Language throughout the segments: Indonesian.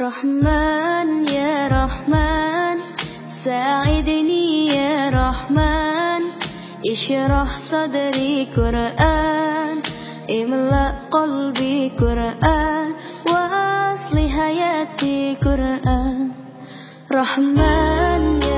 رحمن يا رحمن ساعدني يا رحمن. اشرح صدري قرآن املأ قلبي قرآن واصل حياتي قرآن. رحمن يا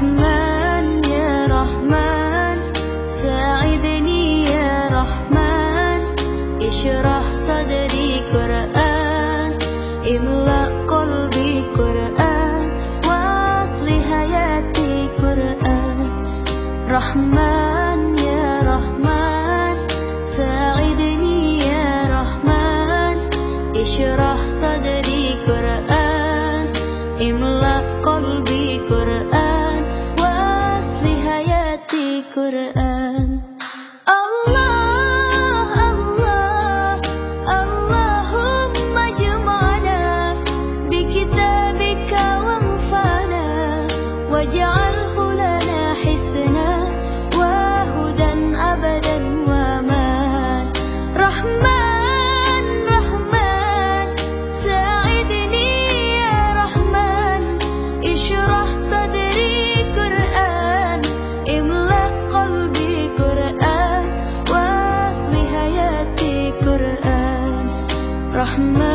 Rahman ya Rahman. Ya Rahman Quran Imla Quran Wasli hayati Quran Rahman ya Rahman. القرآن Rahman